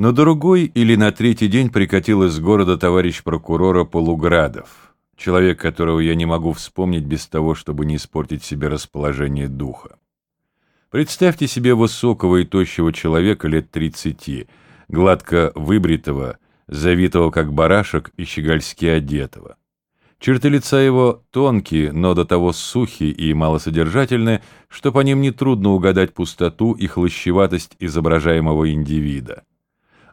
На другой или на третий день прикатил из города товарищ прокурора Полуградов, человек, которого я не могу вспомнить без того, чтобы не испортить себе расположение духа. Представьте себе высокого и тощего человека лет тридцати, гладко выбритого, завитого как барашек и щегольски одетого. Черты лица его тонкие, но до того сухие и малосодержательные, что по ним нетрудно угадать пустоту и хлыщеватость изображаемого индивида.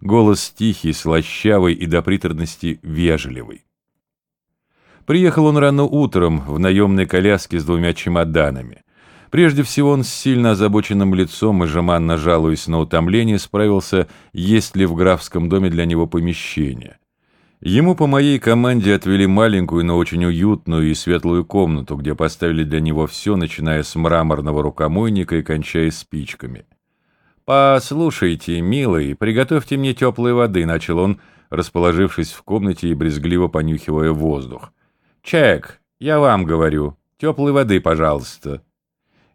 Голос тихий, слащавый и до приторности вежливый. Приехал он рано утром в наемной коляске с двумя чемоданами. Прежде всего он с сильно озабоченным лицом и жеманно жалуясь на утомление справился, есть ли в графском доме для него помещение. Ему по моей команде отвели маленькую, но очень уютную и светлую комнату, где поставили для него все, начиная с мраморного рукомойника и кончая спичками. «Послушайте, милый, приготовьте мне теплой воды», — начал он, расположившись в комнате и брезгливо понюхивая воздух. «Чек, я вам говорю, теплой воды, пожалуйста».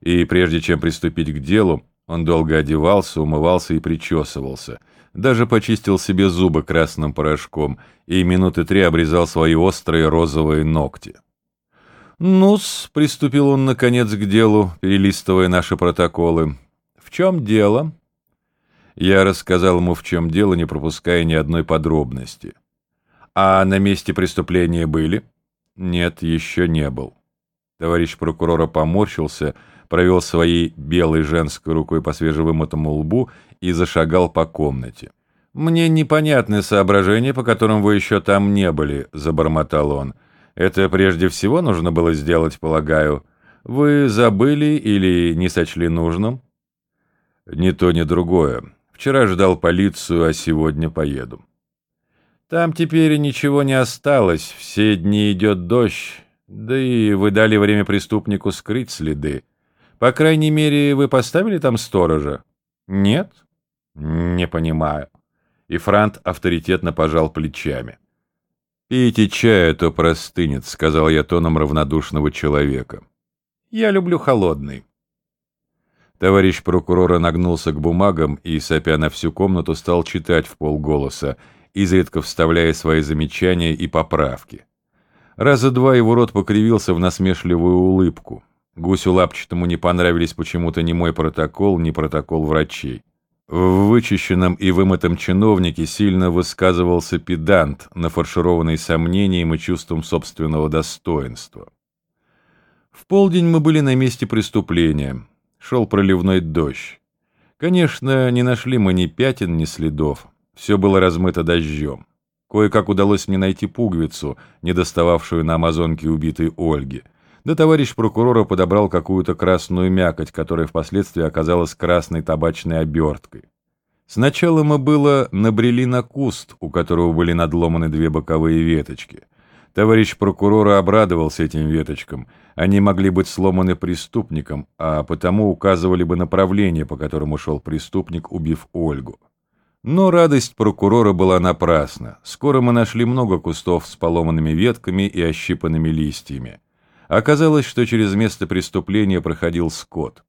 И прежде чем приступить к делу, он долго одевался, умывался и причесывался. Даже почистил себе зубы красным порошком и минуты три обрезал свои острые розовые ногти. «Ну-с», — приступил он наконец к делу, перелистывая наши протоколы. «В чем дело?» Я рассказал ему, в чем дело, не пропуская ни одной подробности. «А на месте преступления были?» «Нет, еще не был». Товарищ прокурора поморщился, провел своей белой женской рукой по свежевымытому лбу и зашагал по комнате. «Мне непонятны соображения, по которым вы еще там не были», — забормотал он. «Это прежде всего нужно было сделать, полагаю. Вы забыли или не сочли нужным?» «Ни то, ни другое. Вчера ждал полицию, а сегодня поеду. Там теперь ничего не осталось, все дни идет дождь, да и вы дали время преступнику скрыть следы. По крайней мере, вы поставили там сторожа? Нет? Не понимаю. И Франт авторитетно пожал плечами. «Пейте чай, а то простынет», — сказал я тоном равнодушного человека. «Я люблю холодный». Товарищ прокурора нагнулся к бумагам и, сопя на всю комнату, стал читать в полголоса, изредка вставляя свои замечания и поправки. Раза два его рот покривился в насмешливую улыбку. Гусю лапчатому не понравились почему-то ни мой протокол, ни протокол врачей. В вычищенном и вымытом чиновнике сильно высказывался педант, нафаршированный сомнением и чувством собственного достоинства. В полдень мы были на месте преступления шел проливной дождь. Конечно, не нашли мы ни пятен, ни следов. Все было размыто дождем. Кое-как удалось мне найти пуговицу, не достававшую на амазонке убитой Ольги. Да товарищ прокурора подобрал какую-то красную мякоть, которая впоследствии оказалась красной табачной оберткой. Сначала мы было набрели на куст, у которого были надломаны две боковые веточки. Товарищ прокурора обрадовался этим веточкам. Они могли быть сломаны преступником, а потому указывали бы направление, по которому шел преступник, убив Ольгу. Но радость прокурора была напрасна. Скоро мы нашли много кустов с поломанными ветками и ощипанными листьями. Оказалось, что через место преступления проходил скот.